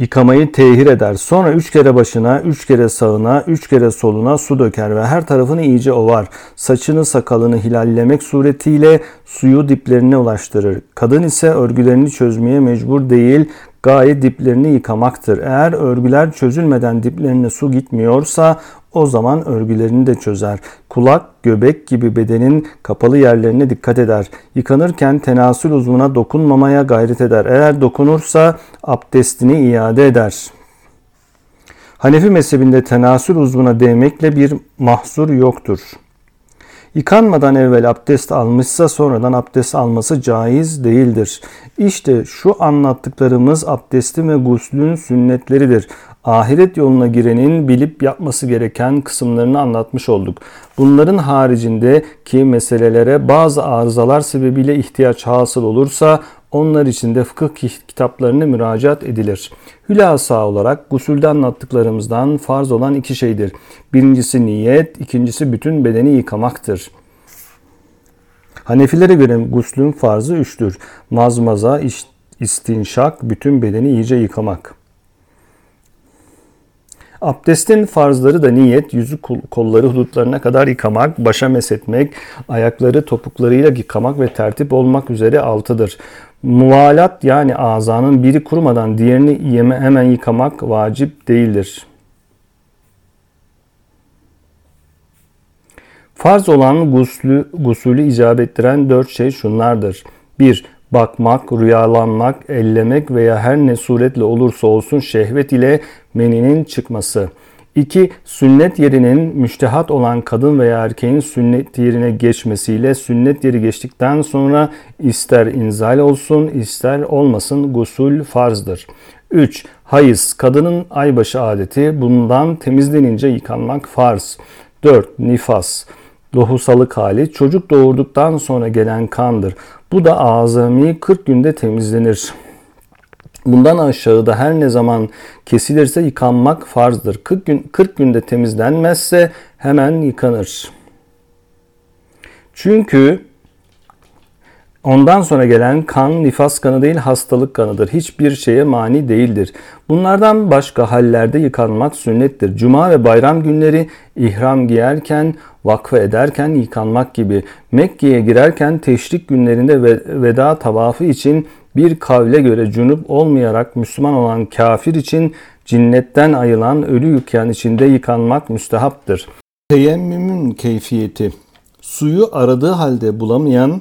yıkamayı tehir eder. Sonra üç kere başına, üç kere sağına, üç kere soluna su döker ve her tarafını iyice ovar. Saçını sakalını hilallemek suretiyle suyu diplerine ulaştırır. Kadın ise örgülerini çözmeye mecbur değil, gayet diplerini yıkamaktır. Eğer örgüler çözülmeden diplerine su gitmiyorsa o zaman örgülerini de çözer. Kulak, göbek gibi bedenin kapalı yerlerine dikkat eder. Yıkanırken tenasül uzvuna dokunmamaya gayret eder. Eğer dokunursa abdestini iade eder. Hanefi mezhebinde tenasül uzvuna değmekle bir mahsur yoktur. Yıkanmadan evvel abdest almışsa sonradan abdest alması caiz değildir. İşte şu anlattıklarımız abdestin ve guslün sünnetleridir ahiret yoluna girenin bilip yapması gereken kısımlarını anlatmış olduk. Bunların haricinde ki meselelere bazı arızalar sebebiyle ihtiyaç hasıl olursa onlar için de fıkıh kitaplarına müracaat edilir. Hülasa olarak gusülde anlattıklarımızdan farz olan iki şeydir. Birincisi niyet, ikincisi bütün bedeni yıkamaktır. Hanefilere göre guslün farzı üçtür. Mazmaza, istinşak, bütün bedeni iyice yıkamak. Abdestin farzları da niyet, yüzü kolları hudutlarına kadar yıkamak, başa mesetmek, ayakları topuklarıyla yıkamak ve tertip olmak üzere altıdır. Muvalat yani azanın biri kurumadan diğerini yeme hemen yıkamak vacip değildir. Farz olan guslü, gusulü icap ettiren dört şey şunlardır. 1 bakmak, rüyalanmak, ellemek veya her ne suretle olursa olsun şehvet ile meninin çıkması. 2. Sünnet yerinin müştehat olan kadın veya erkeğin sünnet yerine geçmesiyle sünnet yeri geçtikten sonra ister inzal olsun ister olmasın gusul farzdır. 3. Hayız kadının aybaşı adeti bundan temizlenince yıkanmak farz. 4. Nifas lohusalık hali çocuk doğurduktan sonra gelen kandır. Bu da azami 40 günde temizlenir. Bundan aşağıda her ne zaman kesilirse yıkanmak farzdır. 40, gün, 40 günde temizlenmezse hemen yıkanır. Çünkü Ondan sonra gelen kan nifas kanı değil hastalık kanıdır. Hiçbir şeye mani değildir. Bunlardan başka hallerde yıkanmak sünnettir. Cuma ve bayram günleri ihram giyerken, vakfe ederken yıkanmak gibi. Mekke'ye girerken teşrik günlerinde veda tavafı için bir kavle göre cunup olmayarak Müslüman olan kafir için cinnetten ayılan ölü yıkayan içinde yıkanmak müstehaptır. Teyemmümün keyfiyeti Suyu aradığı halde bulamayan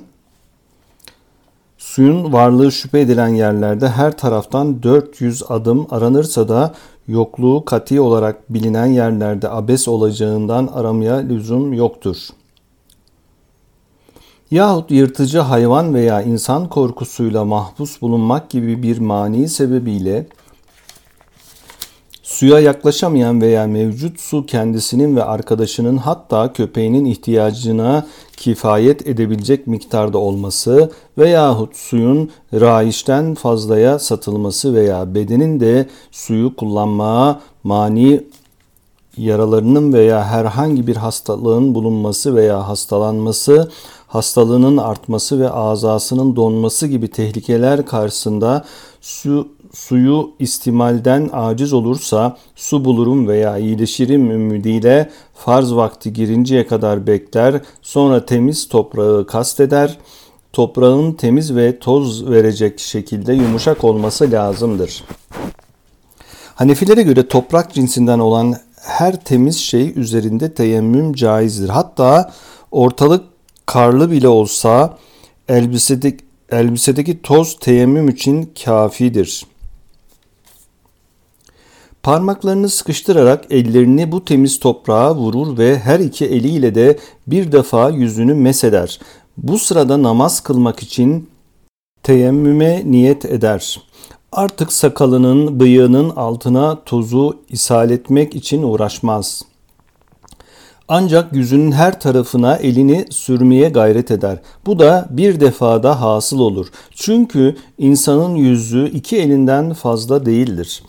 Suyun varlığı şüphe edilen yerlerde her taraftan 400 adım aranırsa da yokluğu kati olarak bilinen yerlerde abes olacağından aramaya lüzum yoktur. Yahut yırtıcı hayvan veya insan korkusuyla mahpus bulunmak gibi bir mani sebebiyle Suya yaklaşamayan veya mevcut su kendisinin ve arkadaşının hatta köpeğinin ihtiyacına kifayet edebilecek miktarda olması veyahut suyun rayişten fazlaya satılması veya bedenin de suyu kullanmaya mani yaralarının veya herhangi bir hastalığın bulunması veya hastalanması, hastalığının artması ve azasının donması gibi tehlikeler karşısında su suyu istimalden aciz olursa su bulurum veya iyileşirim ümidiyle farz vakti girinceye kadar bekler, sonra temiz toprağı kasteder. Toprağın temiz ve toz verecek şekilde yumuşak olması lazımdır. Hanefilere göre toprak cinsinden olan her temiz şey üzerinde teyemmüm caizdir. Hatta ortalık karlı bile olsa elbisedeki, elbisedeki toz teyemmüm için kafidir. Parmaklarını sıkıştırarak ellerini bu temiz toprağa vurur ve her iki eliyle de bir defa yüzünü meseder. Bu sırada namaz kılmak için teyemmüme niyet eder. Artık sakalının, bıyığının altına tozu isal etmek için uğraşmaz. Ancak yüzünün her tarafına elini sürmeye gayret eder. Bu da bir defada hasıl olur. Çünkü insanın yüzü iki elinden fazla değildir.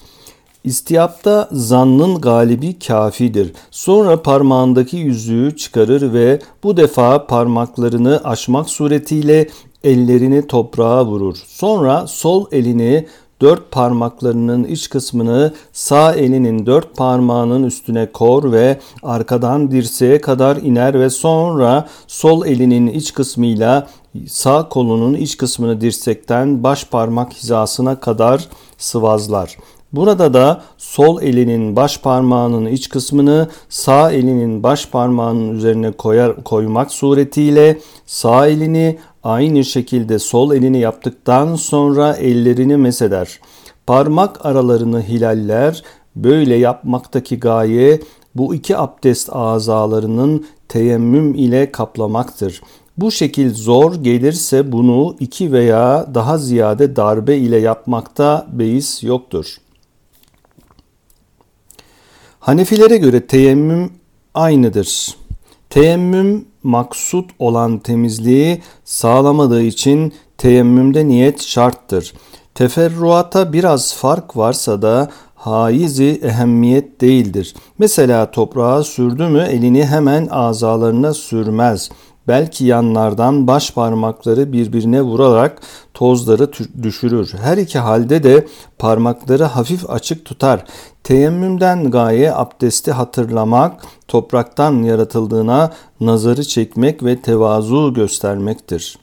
İstiyapta zannın galibi kafidir. Sonra parmağındaki yüzüğü çıkarır ve bu defa parmaklarını aşmak suretiyle ellerini toprağa vurur. Sonra sol elini dört parmaklarının iç kısmını sağ elinin dört parmağının üstüne kor ve arkadan dirseğe kadar iner ve sonra sol elinin iç kısmıyla sağ kolunun iç kısmını dirsekten baş parmak hizasına kadar sıvazlar. Burada da sol elinin baş parmağının iç kısmını sağ elinin baş parmağının üzerine koyar, koymak suretiyle sağ elini aynı şekilde sol elini yaptıktan sonra ellerini meseder. Parmak aralarını hilaller. Böyle yapmaktaki gaye bu iki abdest azalarının teyemmüm ile kaplamaktır. Bu şekil zor gelirse bunu iki veya daha ziyade darbe ile yapmakta beis yoktur. Hanefilere göre teyemmüm aynıdır. Teyemmüm maksut olan temizliği sağlamadığı için teyemmümde niyet şarttır. Teferruata biraz fark varsa da haizi ehemmiyet değildir. Mesela toprağa sürdü mü elini hemen azalarına sürmez. Belki yanlardan baş parmakları birbirine vurarak tozları düşürür. Her iki halde de parmakları hafif açık tutar. Teyemmümden gaye abdesti hatırlamak, topraktan yaratıldığına nazarı çekmek ve tevazu göstermektir.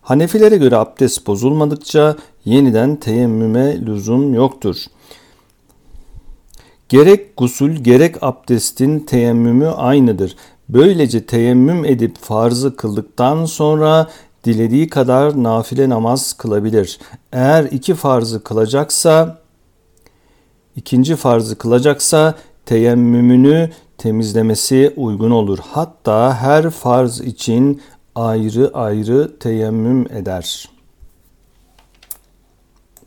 Hanefilere göre abdest bozulmadıkça yeniden teyemmüme lüzum yoktur. Gerek gusül gerek abdestin teyemmümü aynıdır. Böylece teyemmüm edip farzı kıldıktan sonra dilediği kadar nafile namaz kılabilir. Eğer iki farzı kılacaksa, ikinci farzı kılacaksa teyemmümünü temizlemesi uygun olur. Hatta her farz için ayrı ayrı teyemmüm eder.''